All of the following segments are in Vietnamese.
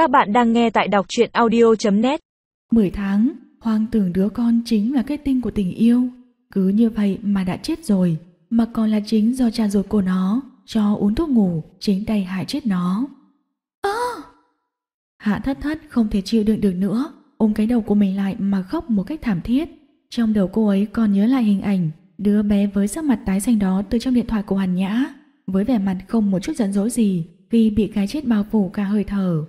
Các bạn đang nghe tại đọc truyện audio.net 10 tháng, hoang tưởng đứa con chính là kết tinh của tình yêu. Cứ như vậy mà đã chết rồi, mà còn là chính do cha ruột của nó, cho uống thuốc ngủ, chính tay hại chết nó. Ơ! Hạ thất thất không thể chịu đựng được nữa, ôm cái đầu của mình lại mà khóc một cách thảm thiết. Trong đầu cô ấy còn nhớ lại hình ảnh đứa bé với sắc mặt tái xanh đó từ trong điện thoại của Hàn Nhã, với vẻ mặt không một chút giận dỗi gì khi bị cái chết bao phủ cả hơi thở.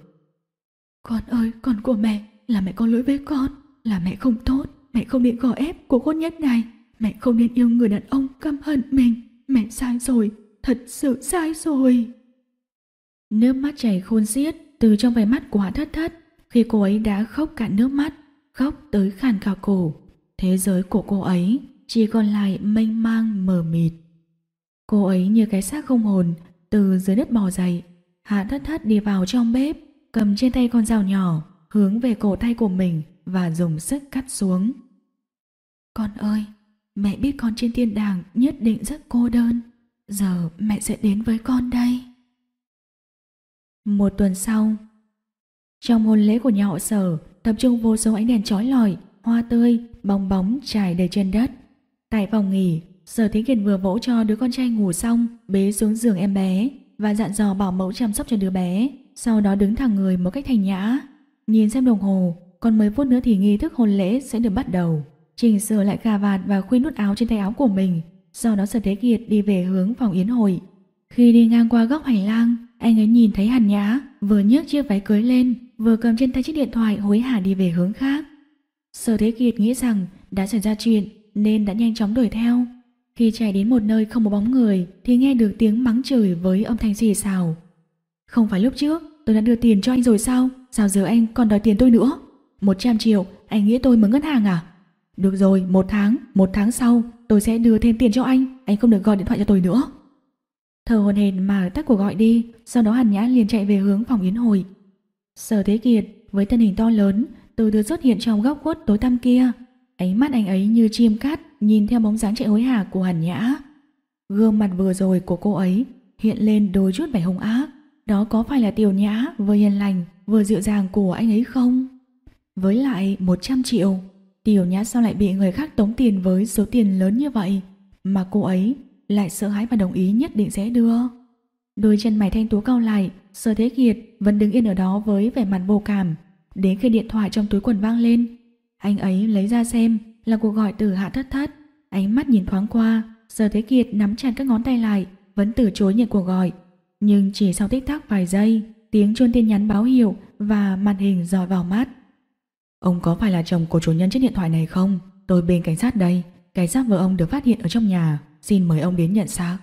Con ơi, con của mẹ, là mẹ có lỗi với con, là mẹ không tốt, mẹ không nên gò ép của con nhất này, mẹ không nên yêu người đàn ông căm hận mình, mẹ sai rồi, thật sự sai rồi. Nước mắt chảy khôn xiết từ trong vẻ mắt của Hạ Thất Thất khi cô ấy đã khóc cả nước mắt, khóc tới khàn cả cổ. Thế giới của cô ấy chỉ còn lại mênh mang mờ mịt. Cô ấy như cái xác không hồn từ dưới đất bò dậy. Hạ Thất Thất đi vào trong bếp, cầm trên tay con dao nhỏ, hướng về cổ tay của mình và dùng sức cắt xuống. Con ơi, mẹ biết con trên thiên đàng nhất định rất cô đơn. Giờ mẹ sẽ đến với con đây. Một tuần sau, trong hôn lễ của nhà họ sở, tập trung vô số ánh đèn chói lọi, hoa tươi, bong bóng trải đầy trên đất. Tại phòng nghỉ, Sở Thí Kiệt vừa vỗ cho đứa con trai ngủ xong, bế xuống giường em bé và dặn dò bảo mẫu chăm sóc cho đứa bé, sau đó đứng thẳng người một cách thành nhã. Nhìn xem đồng hồ, còn mấy phút nữa thì nghi thức hôn lễ sẽ được bắt đầu. Chỉnh sửa lại cà vạt và khuyên nút áo trên tay áo của mình, sau đó Sở Thế Kiệt đi về hướng phòng yến hội. Khi đi ngang qua góc hành lang, anh ấy nhìn thấy Hàn Nhã vừa nhấc chiếc váy cưới lên, vừa cầm trên tay chiếc điện thoại hối hả đi về hướng khác. Sở Thế Kiệt nghĩ rằng đã xảy ra chuyện nên đã nhanh chóng đuổi theo. Khi chạy đến một nơi không có bóng người thì nghe được tiếng mắng chửi với âm thanh xì xào. Không phải lúc trước tôi đã đưa tiền cho anh rồi sao? Sao giờ anh còn đòi tiền tôi nữa? 100 triệu, anh nghĩ tôi mở ngân hàng à? Được rồi, một tháng, một tháng sau tôi sẽ đưa thêm tiền cho anh, anh không được gọi điện thoại cho tôi nữa. Thờ hồn hền mà tắt cuộc gọi đi, sau đó Hàn Nhã liền chạy về hướng phòng yến hồi. Sở Thế Kiệt với thân hình to lớn từ từ xuất hiện trong góc khuất tối tăm kia, ánh mắt anh ấy như chim cát nhìn theo bóng dáng chạy hối hả của Hàn Nhã. Gương mặt vừa rồi của cô ấy hiện lên đôi chút vẻ hung ác, đó có phải là tiểu nhã vừa hiền lành vừa dịu dàng của anh ấy không? Với lại 100 triệu, tiểu nhã sao lại bị người khác tống tiền với số tiền lớn như vậy mà cô ấy lại sợ hãi và đồng ý nhất định sẽ đưa. Đôi chân mày thanh tú cao lại, Sở Thế Kiệt vẫn đứng yên ở đó với vẻ mặt vô cảm. Đến khi điện thoại trong túi quần vang lên, anh ấy lấy ra xem là cuộc gọi từ Hạ Thất Thất. Ánh mắt nhìn thoáng qua, Sở Thế Kiệt nắm chặt các ngón tay lại, vẫn từ chối nhận cuộc gọi. Nhưng chỉ sau tích tắc vài giây, tiếng chuông tin nhắn báo hiệu và màn hình dọi vào mắt. Ông có phải là chồng của chủ nhân chiếc điện thoại này không? Tôi bên cảnh sát đây. Cảnh sát vợ ông được phát hiện ở trong nhà. Xin mời ông đến nhận xác.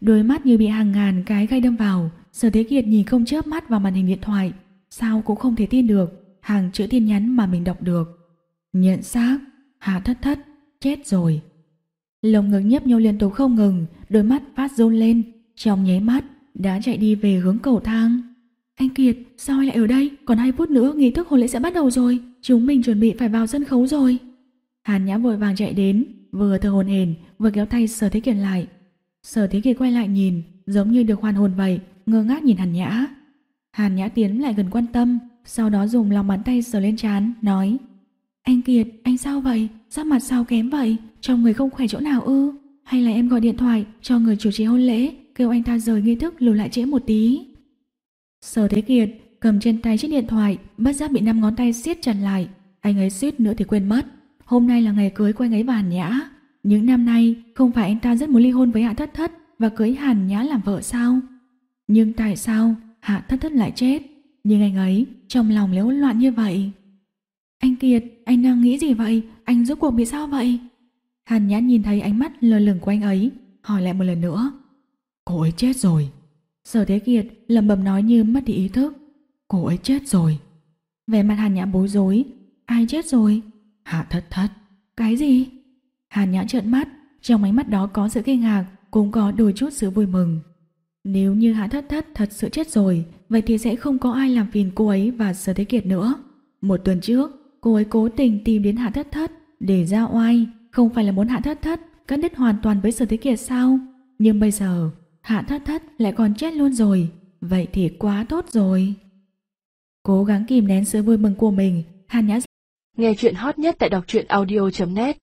Đôi mắt như bị hàng ngàn cái gai đâm vào, Sở Thế Kiệt nhìn không chớp mắt vào màn hình điện thoại. Sao cũng không thể tin được hàng chữ tin nhắn mà mình đọc được. Nhận xác, hạ thất thất, chết rồi. Lồng ngực nhấp nhô liên tục không ngừng, đôi mắt phát run lên, trong nháy mắt đã chạy đi về hướng cầu thang. Anh Kiệt, sao anh lại ở đây? Còn 2 phút nữa nghi thức hôn lễ sẽ bắt đầu rồi. Chúng mình chuẩn bị phải vào sân khấu rồi. Hàn Nhã vội vàng chạy đến, vừa thở hồn hển, vừa kéo tay Sở Thế Kiệt lại. Sở Thế Kiệt quay lại nhìn, giống như được hoàn hồn vậy, ngơ ngác nhìn Hàn Nhã. Hàn Nhã tiến lại gần quan tâm, sau đó dùng lòng bàn tay sờ lên trán, nói Anh Kiệt, anh sao vậy? Sắc mặt sao kém vậy? Trong người không khỏe chỗ nào ư? Hay là em gọi điện thoại cho người chủ trì hôn lễ, kêu anh ta rời nghi thức lùi lại trễ một tí? Sở Thế Kiệt cầm trên tay chiếc điện thoại, bất giác bị năm ngón tay siết chặt lại. Anh ấy suýt nữa thì quên mất. Hôm nay là ngày cưới của anh ấy và Hàn Nhã. Những năm nay, không phải anh ta rất muốn ly hôn với Hạ Thất Thất và cưới Hàn Nhã làm vợ sao? Nhưng tại sao Hạ Thất Thất lại chết? Nhưng anh ấy trong lòng lại hỗn loạn như vậy. Anh Kiệt, anh đang nghĩ gì vậy? Anh rốt cuộc bị sao vậy? Hàn Nhã nhìn thấy ánh mắt lơ lửng của anh ấy, hỏi lại một lần nữa. Cô ấy chết rồi. Sở Thế Kiệt lầm bầm nói như mất đi ý thức. Cô ấy chết rồi. Vẻ mặt Hàn Nhã bối rối. Ai chết rồi? Hạ thất thất. Cái gì? Hàn Nhã trợn mắt, trong ánh mắt đó có sự kinh ngạc, cũng có đôi chút sự vui mừng. Nếu như Hạ thất thất thật sự chết rồi, vậy thì sẽ không có ai làm phiền cô ấy và Sở Thế Kiệt nữa. Một tuần trước, cô ấy cố tình tìm đến Hạ thất thất để ra oai, không phải là muốn Hạ thất thất cắt đứt hoàn toàn với Sở Thế Kiệt sao? Nhưng bây giờ, Hạ thất thất lại còn chết luôn rồi, vậy thì quá tốt rồi. Cố gắng kìm nén sự vui mừng của mình, Hàn Nhã Nghe chuyện hot nhất tại đọc truyện audio.net